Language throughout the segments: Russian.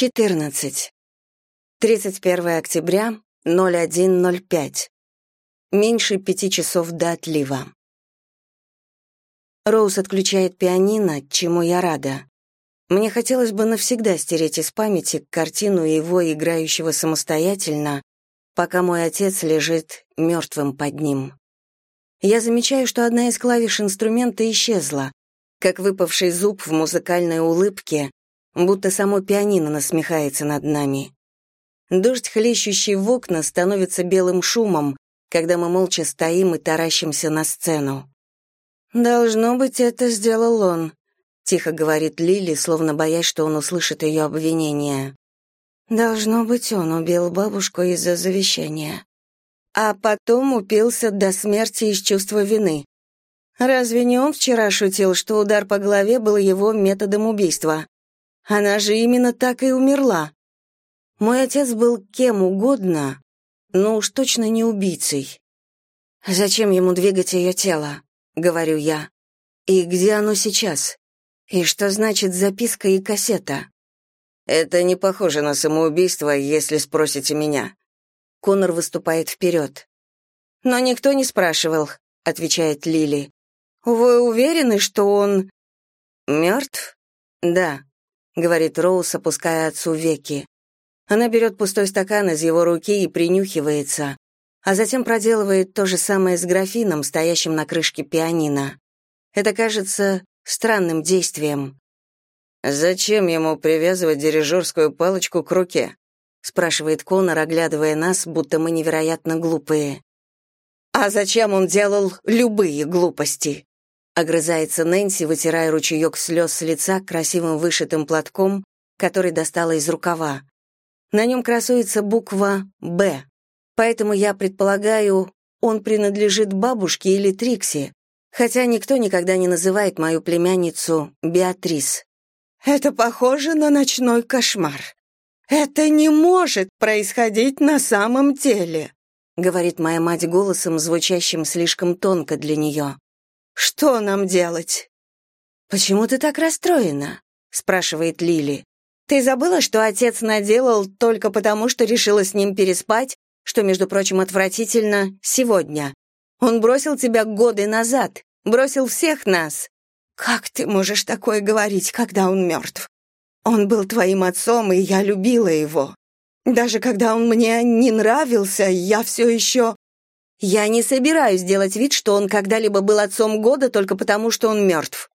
14. 31 октября, 01.05. Меньше пяти часов до отлива. Роуз отключает пианино, чему я рада. Мне хотелось бы навсегда стереть из памяти картину его, играющего самостоятельно, пока мой отец лежит мертвым под ним. Я замечаю, что одна из клавиш инструмента исчезла, как выпавший зуб в музыкальной улыбке, будто само пианино насмехается над нами. Дождь, хлещущий в окна, становится белым шумом, когда мы молча стоим и таращимся на сцену. «Должно быть, это сделал он», — тихо говорит Лили, словно боясь, что он услышит ее обвинение. «Должно быть, он убил бабушку из-за завещания. А потом упился до смерти из чувства вины. Разве не он вчера шутил, что удар по голове был его методом убийства? Она же именно так и умерла. Мой отец был кем угодно, но уж точно не убийцей. Зачем ему двигать ее тело, говорю я. И где оно сейчас? И что значит записка и кассета? Это не похоже на самоубийство, если спросите меня. Конор выступает вперед. Но никто не спрашивал, отвечает Лили. Вы уверены, что он мертв?» Да говорит Роуз, опуская отцу веки. Она берет пустой стакан из его руки и принюхивается, а затем проделывает то же самое с графином, стоящим на крышке пианино. Это кажется странным действием. «Зачем ему привязывать дирижерскую палочку к руке?» спрашивает Конор, оглядывая нас, будто мы невероятно глупые. «А зачем он делал любые глупости?» Огрызается Нэнси, вытирая ручеек слез с лица красивым вышитым платком, который достала из рукава. На нем красуется буква «Б», поэтому я предполагаю, он принадлежит бабушке или Трикси, хотя никто никогда не называет мою племянницу Беатрис. «Это похоже на ночной кошмар. Это не может происходить на самом деле», говорит моя мать голосом, звучащим слишком тонко для нее. Что нам делать? Почему ты так расстроена? спрашивает Лили. Ты забыла, что отец наделал только потому, что решила с ним переспать, что, между прочим, отвратительно сегодня. Он бросил тебя годы назад, бросил всех нас. Как ты можешь такое говорить, когда он мертв? Он был твоим отцом, и я любила его. Даже когда он мне не нравился, я все еще я не собираюсь делать вид, что он когда-либо был отцом года только потому, что он мертв.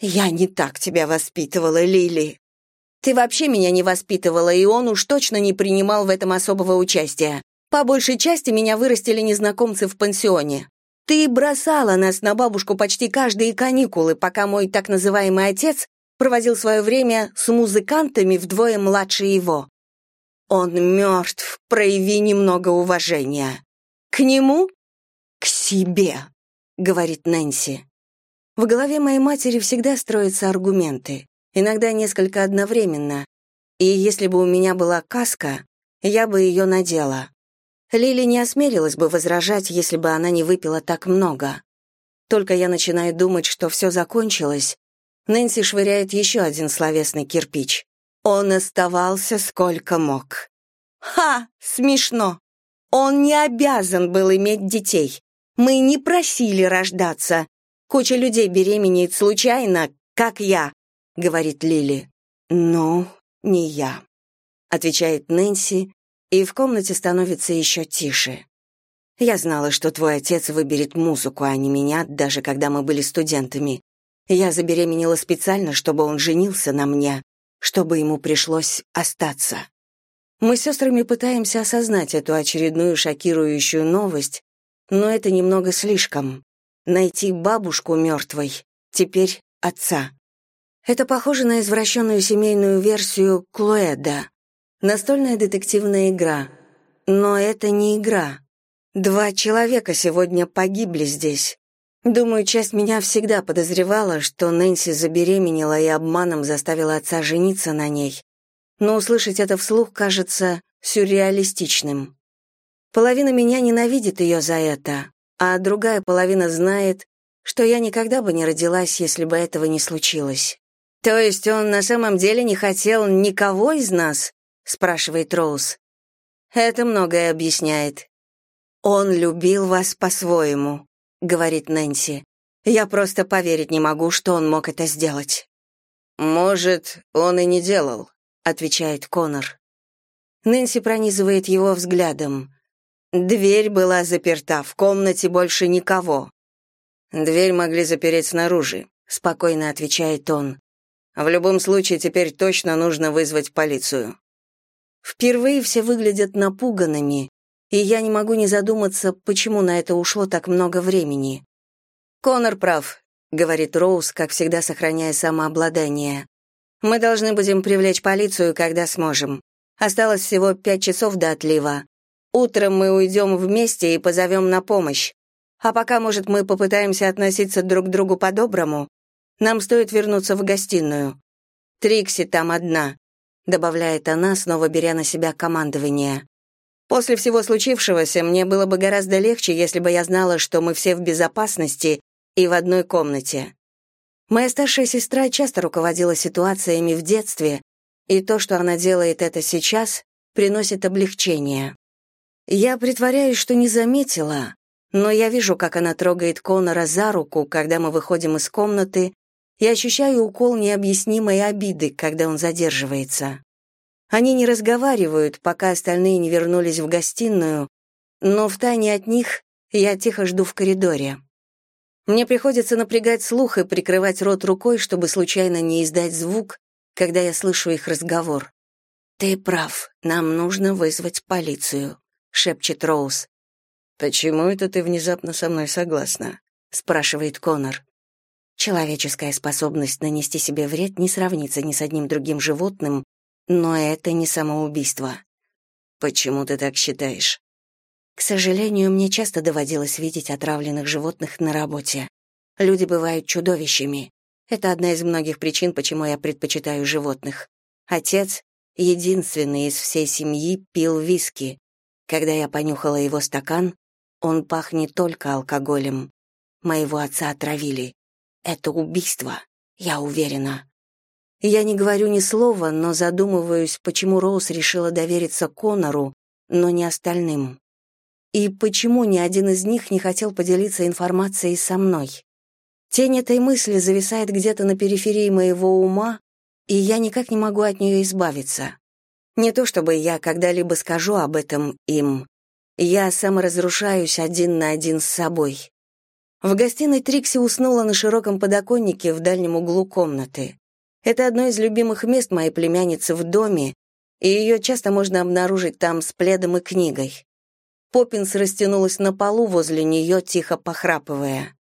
Я не так тебя воспитывала, Лили. Ты вообще меня не воспитывала, и он уж точно не принимал в этом особого участия. По большей части меня вырастили незнакомцы в пансионе. Ты бросала нас на бабушку почти каждые каникулы, пока мой так называемый отец проводил свое время с музыкантами вдвое младше его. Он мертв, прояви немного уважения. К нему? К себе, говорит Нэнси. В голове моей матери всегда строятся аргументы, иногда несколько одновременно. И если бы у меня была каска, я бы ее надела. Лили не осмелилась бы возражать, если бы она не выпила так много. Только я начинаю думать, что все закончилось, Нэнси швыряет еще один словесный кирпич. Он оставался сколько мог. «Ха! Смешно! Он не обязан был иметь детей. Мы не просили рождаться. Куча людей беременеет случайно, как я, говорит Лили. Ну, не я, отвечает Нэнси, и в комнате становится еще тише. Я знала, что твой отец выберет музыку, а не меня, даже когда мы были студентами. Я забеременела специально, чтобы он женился на мне, чтобы ему пришлось остаться. Мы с сестрами пытаемся осознать эту очередную шокирующую новость, но это немного слишком. Найти бабушку мертвой, теперь отца. Это похоже на извращенную семейную версию Клоэда. Настольная детективная игра. Но это не игра. Два человека сегодня погибли здесь. Думаю, часть меня всегда подозревала, что Нэнси забеременела и обманом заставила отца жениться на ней но услышать это вслух кажется сюрреалистичным. Половина меня ненавидит ее за это, а другая половина знает, что я никогда бы не родилась, если бы этого не случилось. То есть он на самом деле не хотел никого из нас? спрашивает Роуз. Это многое объясняет. Он любил вас по-своему, говорит Нэнси. Я просто поверить не могу, что он мог это сделать. Может, он и не делал, отвечает Конор. Нэнси пронизывает его взглядом. Дверь была заперта, в комнате больше никого. Дверь могли запереть снаружи, спокойно отвечает он. В любом случае теперь точно нужно вызвать полицию. Впервые все выглядят напуганными, и я не могу не задуматься, почему на это ушло так много времени. Конор прав, говорит Роуз, как всегда сохраняя самообладание. Мы должны будем привлечь полицию, когда сможем. Осталось всего пять часов до отлива. Утром мы уйдем вместе и позовем на помощь. А пока, может, мы попытаемся относиться друг к другу по-доброму? Нам стоит вернуться в гостиную. Трикси там одна», — добавляет она, снова беря на себя командование. «После всего случившегося мне было бы гораздо легче, если бы я знала, что мы все в безопасности и в одной комнате. Моя старшая сестра часто руководила ситуациями в детстве, и то, что она делает это сейчас, приносит облегчение. Я притворяюсь, что не заметила, но я вижу, как она трогает Конора за руку, когда мы выходим из комнаты, и ощущаю укол необъяснимой обиды, когда он задерживается. Они не разговаривают, пока остальные не вернулись в гостиную, но втайне от них я тихо жду в коридоре. Мне приходится напрягать слух и прикрывать рот рукой, чтобы случайно не издать звук, когда я слышу их разговор. «Ты прав, нам нужно вызвать полицию», — шепчет Роуз. «Почему это ты внезапно со мной согласна?» — спрашивает Конор. Человеческая способность нанести себе вред не сравнится ни с одним другим животным, но это не самоубийство. Почему ты так считаешь? К сожалению, мне часто доводилось видеть отравленных животных на работе. Люди бывают чудовищами. Это одна из многих причин, почему я предпочитаю животных. Отец, единственный из всей семьи, пил виски. Когда я понюхала его стакан, он пах не только алкоголем. Моего отца отравили. Это убийство, я уверена. Я не говорю ни слова, но задумываюсь, почему Роуз решила довериться Конору, но не остальным. И почему ни один из них не хотел поделиться информацией со мной? Тень этой мысли зависает где-то на периферии моего ума, и я никак не могу от нее избавиться. Не то чтобы я когда-либо скажу об этом им, я саморазрушаюсь один на один с собой. В гостиной Трикси уснула на широком подоконнике в дальнем углу комнаты. Это одно из любимых мест моей племянницы в доме, и ее часто можно обнаружить там с пледом и книгой. Поппинс растянулась на полу возле нее, тихо похрапывая.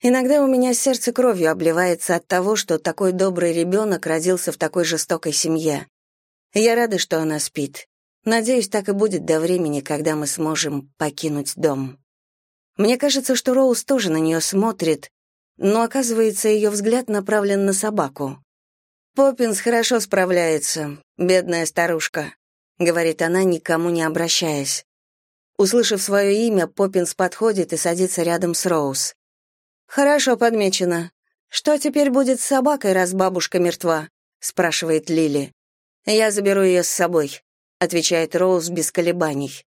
Иногда у меня сердце кровью обливается от того, что такой добрый ребенок родился в такой жестокой семье. Я рада, что она спит. Надеюсь, так и будет до времени, когда мы сможем покинуть дом. Мне кажется, что Роуз тоже на нее смотрит, но оказывается, ее взгляд направлен на собаку. «Поппинс хорошо справляется, бедная старушка», — говорит она, никому не обращаясь. Услышав свое имя, Поппинс подходит и садится рядом с Роуз. «Хорошо подмечено. Что теперь будет с собакой, раз бабушка мертва?» — спрашивает Лили. «Я заберу ее с собой отвечает Роуз без колебаний.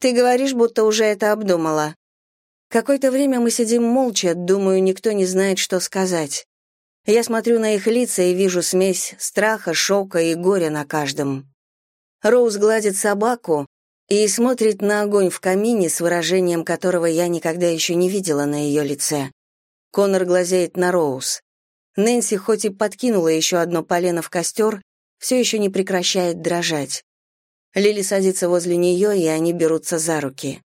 Ты говоришь, будто уже это обдумала. Какое-то время мы сидим молча, думаю, никто не знает, что сказать. Я смотрю на их лица и вижу смесь страха, шока и горя на каждом. Роуз гладит собаку и смотрит на огонь в камине с выражением которого я никогда еще не видела на ее лице. Конор глазеет на Роуз. Нэнси хоть и подкинула еще одно полено в костер, все еще не прекращает дрожать. Лили садится возле нее, и они берутся за руки.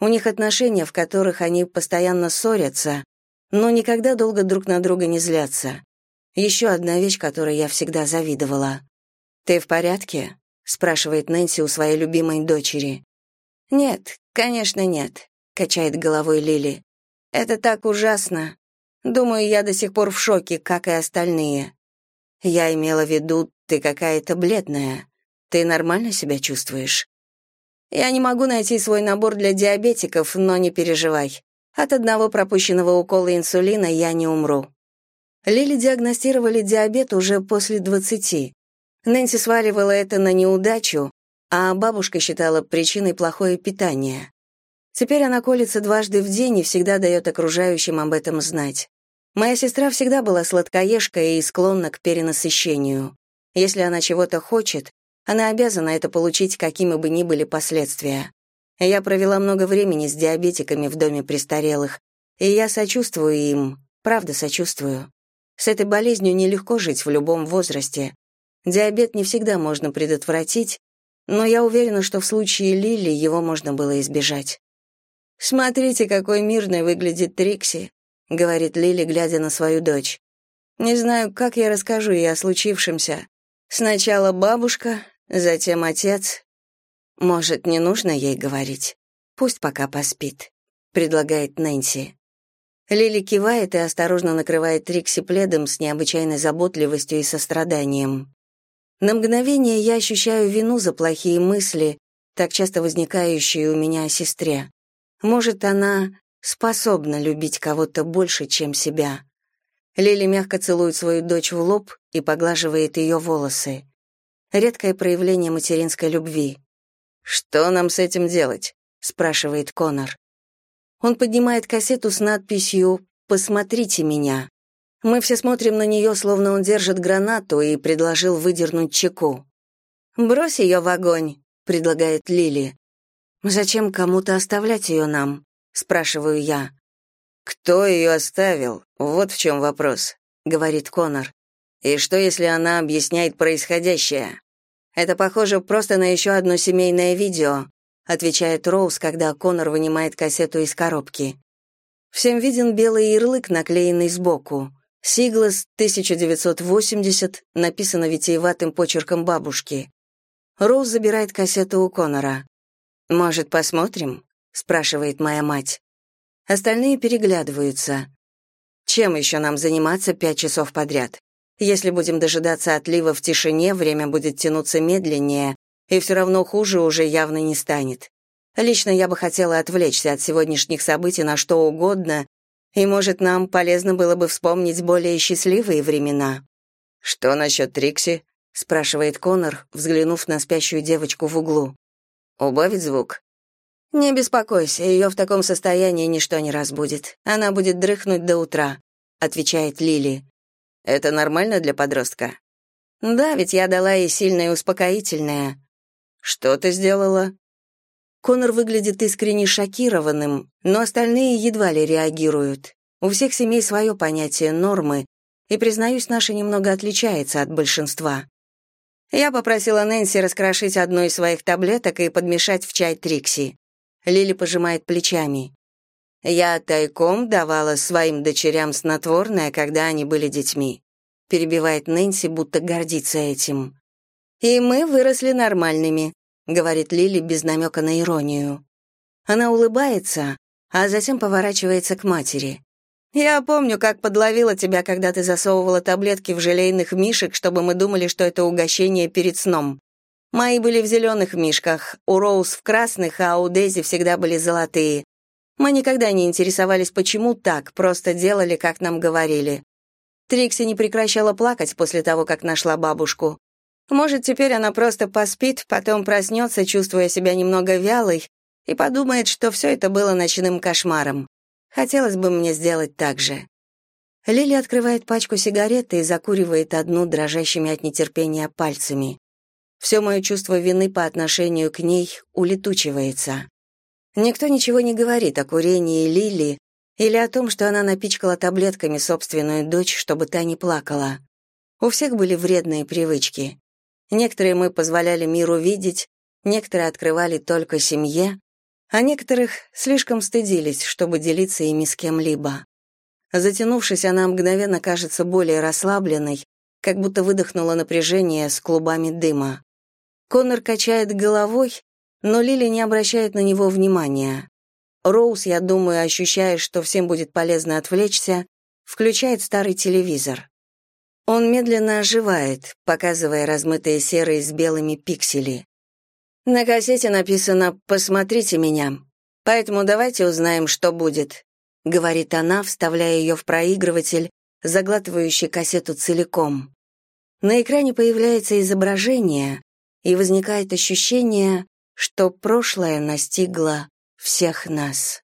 У них отношения, в которых они постоянно ссорятся, но никогда долго друг на друга не злятся. Еще одна вещь, которой я всегда завидовала. «Ты в порядке?» — спрашивает Нэнси у своей любимой дочери. «Нет, конечно, нет», — качает головой Лили. «Это так ужасно. Думаю, я до сих пор в шоке, как и остальные. Я имела в виду, ты какая-то бледная. Ты нормально себя чувствуешь? Я не могу найти свой набор для диабетиков, но не переживай. От одного пропущенного укола инсулина я не умру. Лили диагностировали диабет уже после 20. Нэнси сваливала это на неудачу, а бабушка считала причиной плохое питание. Теперь она колется дважды в день и всегда дает окружающим об этом знать. Моя сестра всегда была сладкоежкой и склонна к перенасыщению. Если она чего-то хочет, она обязана это получить, какими бы ни были последствия. Я провела много времени с диабетиками в доме престарелых, и я сочувствую им, правда сочувствую. С этой болезнью нелегко жить в любом возрасте. Диабет не всегда можно предотвратить, но я уверена, что в случае Лили его можно было избежать. «Смотрите, какой мирной выглядит Трикси», — говорит Лили, глядя на свою дочь. «Не знаю, как я расскажу ей о случившемся. Сначала бабушка, затем отец. Может, не нужно ей говорить? Пусть пока поспит», — предлагает Нэнси. Лили кивает и осторожно накрывает Трикси пледом с необычайной заботливостью и состраданием. На мгновение я ощущаю вину за плохие мысли, так часто возникающие у меня о сестре. Может, она способна любить кого-то больше, чем себя. Лили мягко целует свою дочь в лоб и поглаживает ее волосы. Редкое проявление материнской любви. «Что нам с этим делать?» — спрашивает Конор. Он поднимает кассету с надписью «Посмотрите меня». Мы все смотрим на нее, словно он держит гранату и предложил выдернуть чеку. «Брось ее в огонь», — предлагает Лили. «Зачем кому-то оставлять ее нам?» — спрашиваю я. «Кто ее оставил? Вот в чем вопрос», — говорит Конор. «И что, если она объясняет происходящее?» «Это похоже просто на еще одно семейное видео», — отвечает Роуз, когда Конор вынимает кассету из коробки. Всем виден белый ярлык, наклеенный сбоку. «Сиглас, 1980», написано витиеватым почерком бабушки. Роуз забирает кассету у Конора. «Может, посмотрим?» — спрашивает моя мать. Остальные переглядываются. Чем еще нам заниматься пять часов подряд? Если будем дожидаться отлива в тишине, время будет тянуться медленнее, и все равно хуже уже явно не станет. Лично я бы хотела отвлечься от сегодняшних событий на что угодно, и, может, нам полезно было бы вспомнить более счастливые времена. «Что насчет Трикси?» — спрашивает Конор, взглянув на спящую девочку в углу. Убавить звук? Не беспокойся, ее в таком состоянии ничто не разбудит. Она будет дрыхнуть до утра, отвечает Лили. Это нормально для подростка? Да, ведь я дала ей сильное успокоительное. Что ты сделала? Конор выглядит искренне шокированным, но остальные едва ли реагируют. У всех семей свое понятие нормы, и, признаюсь, наше немного отличается от большинства. Я попросила Нэнси раскрошить одну из своих таблеток и подмешать в чай Трикси. Лили пожимает плечами. Я тайком давала своим дочерям снотворное, когда они были детьми. Перебивает Нэнси, будто гордится этим. И мы выросли нормальными, говорит Лили без намека на иронию. Она улыбается, а затем поворачивается к матери. Я помню, как подловила тебя, когда ты засовывала таблетки в желейных мишек, чтобы мы думали, что это угощение перед сном. Мои были в зеленых мишках, у Роуз в красных, а у Дейзи всегда были золотые. Мы никогда не интересовались, почему так, просто делали, как нам говорили. Трикси не прекращала плакать после того, как нашла бабушку. Может, теперь она просто поспит, потом проснется, чувствуя себя немного вялой, и подумает, что все это было ночным кошмаром. Хотелось бы мне сделать так же. Лили открывает пачку сигарет и закуривает одну дрожащими от нетерпения пальцами. Все мое чувство вины по отношению к ней улетучивается. Никто ничего не говорит о курении Лили или о том, что она напичкала таблетками собственную дочь, чтобы та не плакала. У всех были вредные привычки. Некоторые мы позволяли миру видеть, некоторые открывали только семье, а некоторых слишком стыдились, чтобы делиться ими с кем-либо. Затянувшись, она мгновенно кажется более расслабленной, как будто выдохнула напряжение с клубами дыма. Коннор качает головой, но Лили не обращает на него внимания. Роуз, я думаю, ощущая, что всем будет полезно отвлечься, включает старый телевизор. Он медленно оживает, показывая размытые серые с белыми пиксели. На кассете написано «Посмотрите меня». Поэтому давайте узнаем, что будет», — говорит она, вставляя ее в проигрыватель заглатывающий кассету целиком. На экране появляется изображение, и возникает ощущение, что прошлое настигло всех нас.